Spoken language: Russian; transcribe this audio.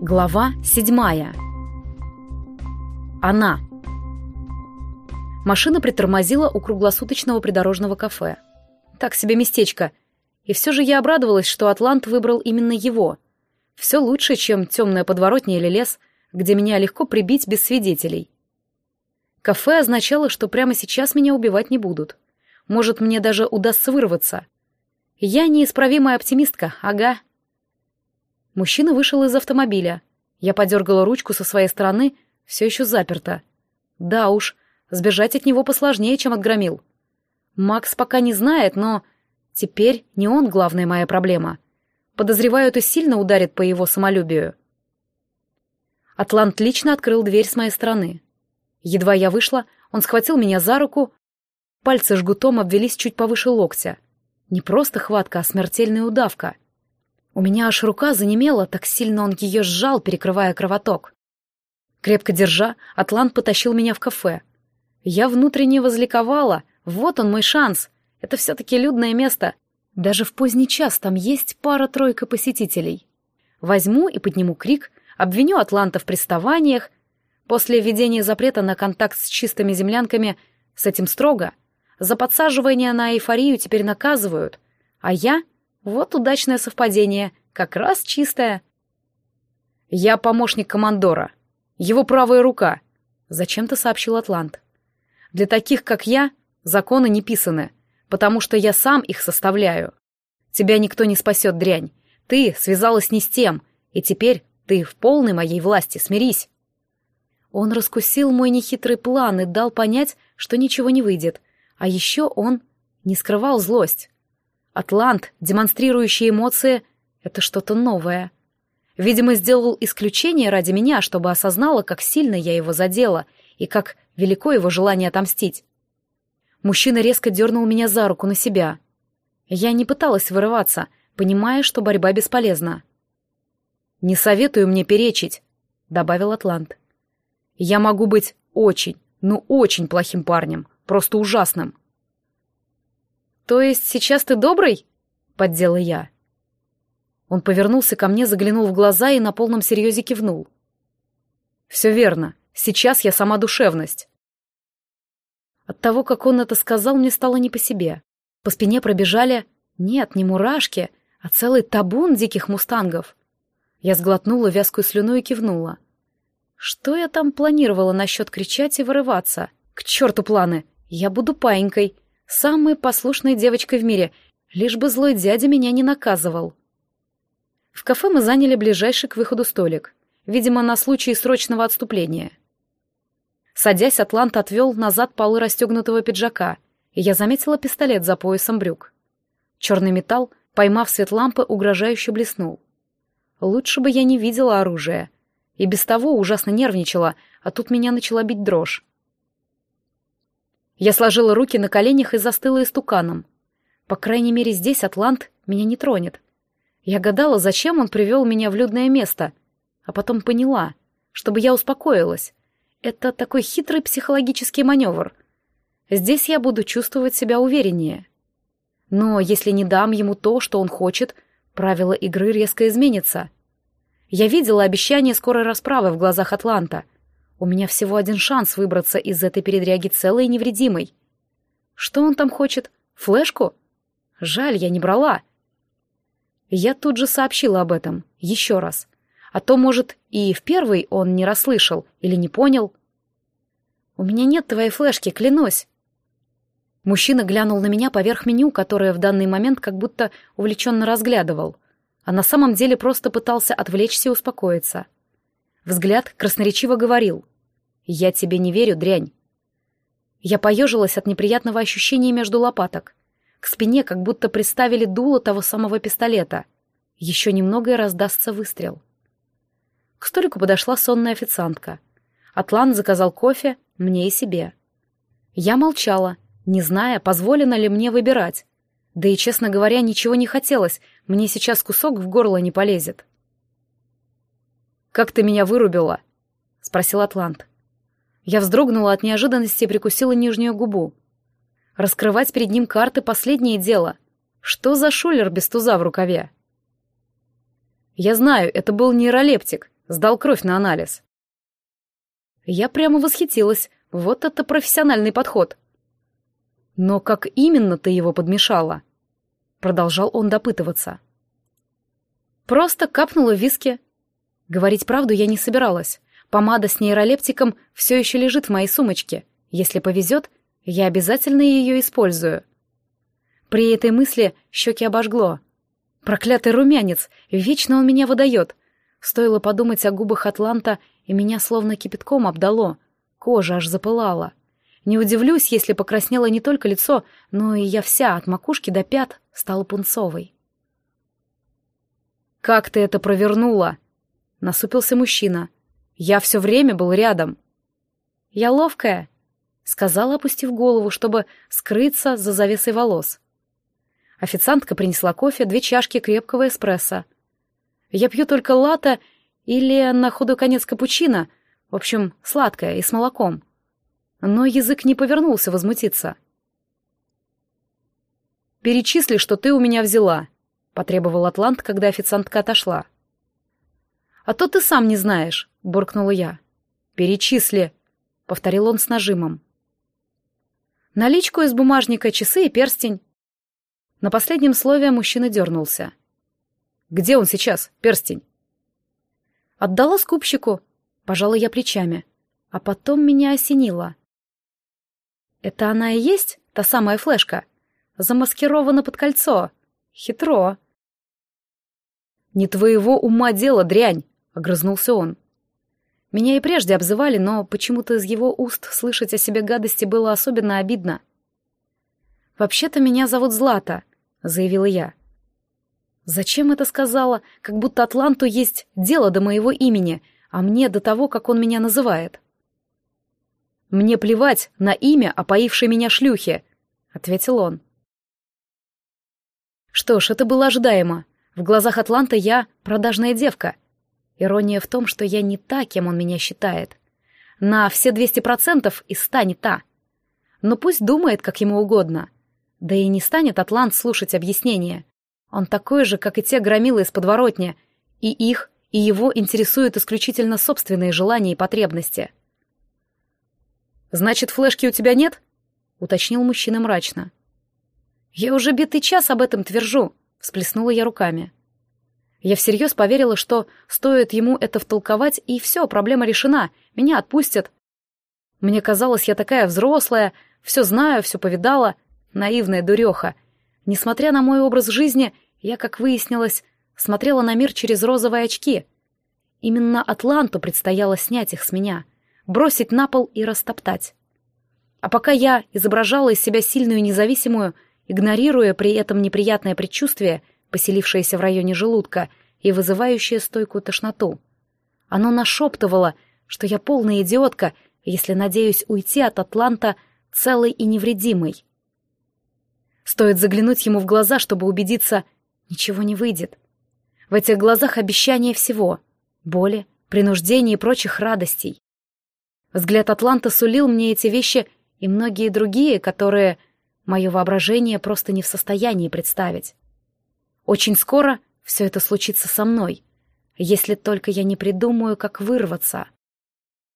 Глава седьмая. Она. Машина притормозила у круглосуточного придорожного кафе. Так себе местечко. И все же я обрадовалась, что Атлант выбрал именно его. Все лучше, чем темная подворотня или лес, где меня легко прибить без свидетелей. Кафе означало, что прямо сейчас меня убивать не будут. Может, мне даже удастся вырваться. Я неисправимая оптимистка, ага. Мужчина вышел из автомобиля. Я подергала ручку со своей стороны, все еще заперто. Да уж, сбежать от него посложнее, чем от громил. Макс пока не знает, но теперь не он главная моя проблема. Подозреваю, это сильно ударит по его самолюбию. Атлант лично открыл дверь с моей стороны. Едва я вышла, он схватил меня за руку, пальцы жгутом обвелись чуть повыше локтя. Не просто хватка, а смертельная удавка — у меня аж рука занемела, так сильно он ее сжал, перекрывая кровоток. Крепко держа, Атлант потащил меня в кафе. Я внутренне возликовала. Вот он мой шанс. Это все-таки людное место. Даже в поздний час там есть пара-тройка посетителей. Возьму и подниму крик, обвиню Атланта в приставаниях. После введения запрета на контакт с чистыми землянками с этим строго. За подсаживание на эйфорию теперь наказывают. А я вот удачное совпадение, как раз чистое. «Я помощник командора. Его правая рука», — зачем-то сообщил Атлант. «Для таких, как я, законы не писаны, потому что я сам их составляю. Тебя никто не спасет, дрянь. Ты связалась не с тем, и теперь ты в полной моей власти, смирись». Он раскусил мой нехитрый план и дал понять, что ничего не выйдет. А еще он не скрывал злость. Атлант, демонстрирующий эмоции, — это что-то новое. Видимо, сделал исключение ради меня, чтобы осознала, как сильно я его задела и как велико его желание отомстить. Мужчина резко дернул меня за руку на себя. Я не пыталась вырываться, понимая, что борьба бесполезна. «Не советую мне перечить», — добавил Атлант. «Я могу быть очень, ну очень плохим парнем, просто ужасным». «То есть сейчас ты добрый?» — поддела я. Он повернулся ко мне, заглянул в глаза и на полном серьезе кивнул. «Все верно. Сейчас я сама душевность». От того, как он это сказал, мне стало не по себе. По спине пробежали... Нет, не мурашки, а целый табун диких мустангов. Я сглотнула вязкую слюну и кивнула. Что я там планировала насчет кричать и вырываться? К черту планы! Я буду паинькой, Самой послушной девочкой в мире, лишь бы злой дядя меня не наказывал. В кафе мы заняли ближайший к выходу столик, видимо, на случай срочного отступления. Садясь, Атлант отвел назад полы расстегнутого пиджака, и я заметила пистолет за поясом брюк. Черный металл, поймав свет лампы, угрожающе блеснул. Лучше бы я не видела оружия. И без того ужасно нервничала, а тут меня начала бить дрожь. Я сложила руки на коленях и застыла истуканом. По крайней мере, здесь Атлант меня не тронет. Я гадала, зачем он привел меня в людное место, а потом поняла, чтобы я успокоилась. Это такой хитрый психологический маневр. Здесь я буду чувствовать себя увереннее. Но если не дам ему то, что он хочет, правила игры резко изменятся. Я видела обещание скорой расправы в глазах Атланта — у меня всего один шанс выбраться из этой передряги целой и невредимой. Что он там хочет? Флешку? Жаль, я не брала. Я тут же сообщила об этом, еще раз. А то, может, и в первый он не расслышал или не понял. «У меня нет твоей флешки, клянусь». Мужчина глянул на меня поверх меню, которое в данный момент как будто увлеченно разглядывал, а на самом деле просто пытался отвлечься и успокоиться. Взгляд красноречиво говорил. «Я тебе не верю, дрянь». Я поежилась от неприятного ощущения между лопаток. К спине как будто приставили дуло того самого пистолета. Еще немного и раздастся выстрел. К столику подошла сонная официантка. Атлант заказал кофе мне и себе. Я молчала, не зная, позволено ли мне выбирать. Да и, честно говоря, ничего не хотелось, мне сейчас кусок в горло не полезет. «Как ты меня вырубила?» — спросил Атлант. Я вздрогнула от неожиданности и прикусила нижнюю губу. Раскрывать перед ним карты — последнее дело. Что за шулер без туза в рукаве? Я знаю, это был нейролептик, сдал кровь на анализ. Я прямо восхитилась. Вот это профессиональный подход. Но как именно ты его подмешала? Продолжал он допытываться. Просто капнула виски. Говорить правду я не собиралась. Помада с нейролептиком все еще лежит в моей сумочке. Если повезет, я обязательно ее использую. При этой мысли щеки обожгло. Проклятый румянец, вечно он меня выдает. Стоило подумать о губах Атланта, и меня словно кипятком обдало. Кожа аж запылала. Не удивлюсь, если покраснело не только лицо, но и я вся, от макушки до пят, стала пунцовой. «Как ты это провернула?» — насупился мужчина. «Я все время был рядом». «Я ловкая», — сказала, опустив голову, чтобы скрыться за завесой волос. Официантка принесла кофе, две чашки крепкого эспрессо. Я пью только латте или, на худой конец, капучино, в общем, сладкое и с молоком. Но язык не повернулся возмутиться. «Перечисли, что ты у меня взяла», потребовал Атлант, когда официантка отошла. «А то ты сам не знаешь», — буркнула я. «Перечисли», — повторил он с нажимом. Наличку из бумажника, часы и перстень. На последнем слове мужчина дернулся. «Где он сейчас, перстень?» «Отдала скупщику», — пожала я плечами, а потом меня осенило. «Это она и есть, та самая флешка? Замаскирована под кольцо. Хитро». «Не твоего ума дело, дрянь!» — огрызнулся он. Меня и прежде обзывали, но почему-то из его уст слышать о себе гадости было особенно обидно. «Вообще-то меня зовут Злата», — заявила я. Зачем это сказала? Как будто Атланту есть дело до моего имени, а мне до того, как он меня называет. «Мне плевать на имя, опоившей меня шлюхи», — ответил он. Что ж, это было ожидаемо. В глазах Атланта я продажная девка. Ирония в том, что я не та, кем он меня считает. На все двести процентов и станет та. Но пусть думает, как ему угодно. Да и не станет Атлант слушать объяснения. Он такой же, как и те громилы из подворотни. И их, и его интересуют исключительно собственные желания и потребности. «Значит, флешки у тебя нет?» — уточнил мужчина мрачно. «Я уже битый час об этом твержу», Всплеснула я руками. Я всерьез поверила, что стоит ему это втолковать, и все, проблема решена, меня отпустят. Мне казалось, я такая взрослая, все знаю, все повидала, наивная дуреха. Несмотря на мой образ жизни, я, как выяснилось, смотрела на мир через розовые очки. Именно Атланту предстояло снять их с меня, бросить на пол и растоптать. А пока я изображала из себя сильную независимую, игнорируя при этом неприятное предчувствие, поселившееся в районе желудка и вызывающее стойкую тошноту. Оно нашептывало, что я полная идиотка, если надеюсь уйти от Атланта целой и невредимой. Стоит заглянуть ему в глаза, чтобы убедиться, ничего не выйдет. В этих глазах обещание всего — боли, принуждения и прочих радостей. Взгляд Атланта сулил мне эти вещи и многие другие, которые Мое воображение просто не в состоянии представить. Очень скоро все это случится со мной, если только я не придумаю, как вырваться —